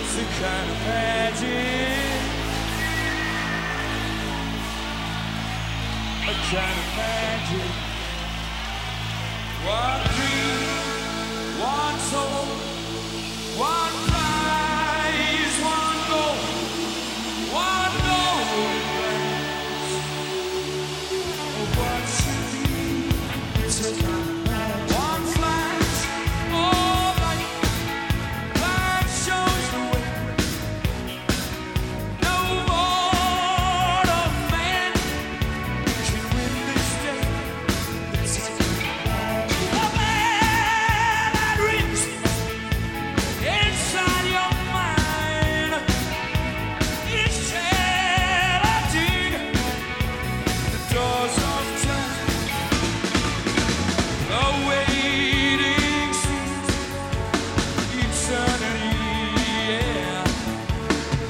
It's a kind of magic. A kind of magic. What?